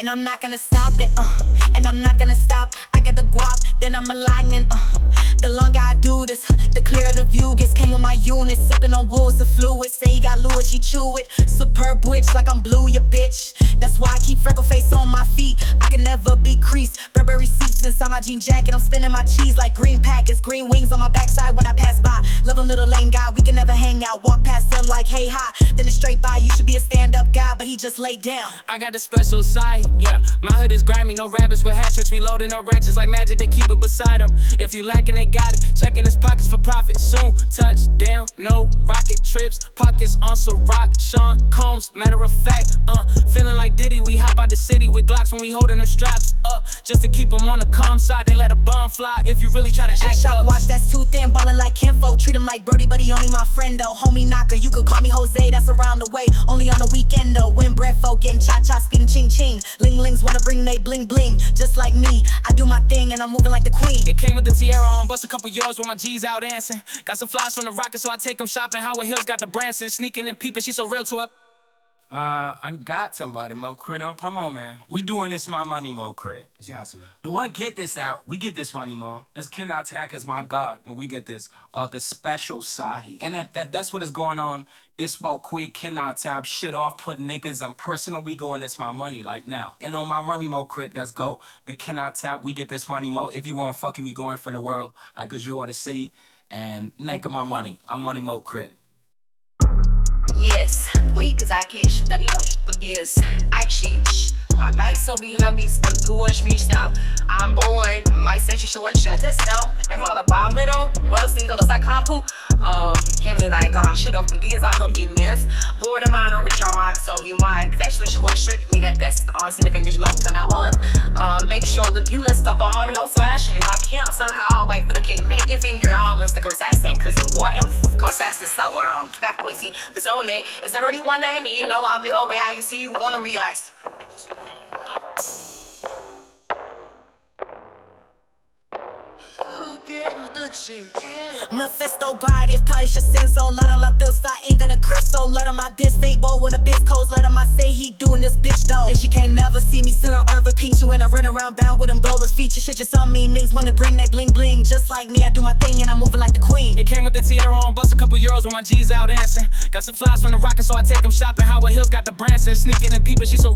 And I'm not gonna stop it, uh, and I'm not gonna stop. I get the guap, then I'm aligning, uh. The longer I do this, the clearer the view gets. Came with my unit, sipping on wolves of fluid. Say he got Louis, she chew it. Superb witch, like I'm blue, your bitch. That's why I keep freckle face on my feet. I can never be creased. Burberry seats inside my jean jacket. I'm spinning my cheese like green packets. Green wings on my backside when I pass by. Love a little lame guy, we can never hang out. Walk past him like, hey, hi. Then it's straight by. You should be a stand up guy, but he just laid down. I got a special side, yeah. My hood is grimy, no rabbits with hatchets. Reloading no ratchets like magic, they keep it beside them. If you lacking, they got it. Checking his pockets for profit. Soon, touchdown, no rocket trips. Pockets on some rock. Sean Combs, matter of fact, uh. Feeling like Diddy, we hop out the city with Glocks when we holding the straps up. Just to keep them on the calm side, they let a bomb fly. If you really try to act Shot up. watch that's too Treat him like Birdie, but he only my friend though. Homie knocker, you could call me Jose, that's around the way. Only on the weekend though. When bread folk getting cha cha, speeding ching ching. Ling lings wanna bring they bling bling. Just like me, I do my thing and I'm moving like the queen. It came with the tiara on, bust a couple yards with my G's out dancing. Got some flies from the rocket, so I take them shopping. Howard Hills got the Branson, sneaking and peeping. She so real to her. Uh, I got somebody, Mo Crit. Oh, Come on, man. We doing this my money, Mo Crit. The one get this out, we get this money, Mo. This Ken Attack is my God, When we get this. Uh, the special Sahi. And that, that that's what is going on. This Mo Quick cannot tap shit off, put niggas on personal. We going this my money like now. And on my money, Mo Crit, let's go. The cannot tap, we get this money, Mo. If you want fucking me going for the world, like cause you ought to see. And make my money. I'm money, Mo Crit. Weak as I that love for years. I change. My life so be me, some good me stop. I'm born, my sense short shut this down. And while the bomb middle, well, single as I can't poop. Um, him and I gone shit up for years, I don't get this. Bored of mine, over your so you mind. Actually, she was trick me that that's on significant you love to now on. Um, make sure that you list up all no flashing. I can't somehow wait for the king. Make your finger all the assassin, cause what else? Cause that's the so um, that pussy. It's only, is there only one name? You know, I'll be over how you see you wanna realize. Mephisto body, probably should send so let him up this I ain't gonna crystal, let him out this stable with a bitch codes, let him I say he doing this bitch though. And she can't never see me sit on earth repeat you when I run around bound with them golders feature shit just on me. Niggas wanna bring that bling bling just like me. I do my thing and I'm moving like the queen. It came with the tiara on, bust a couple euros with my G's out dancing. Got some flies from the rocket, so I take them shopping. Howard Hills got the Branson, sneaking and peeping. She so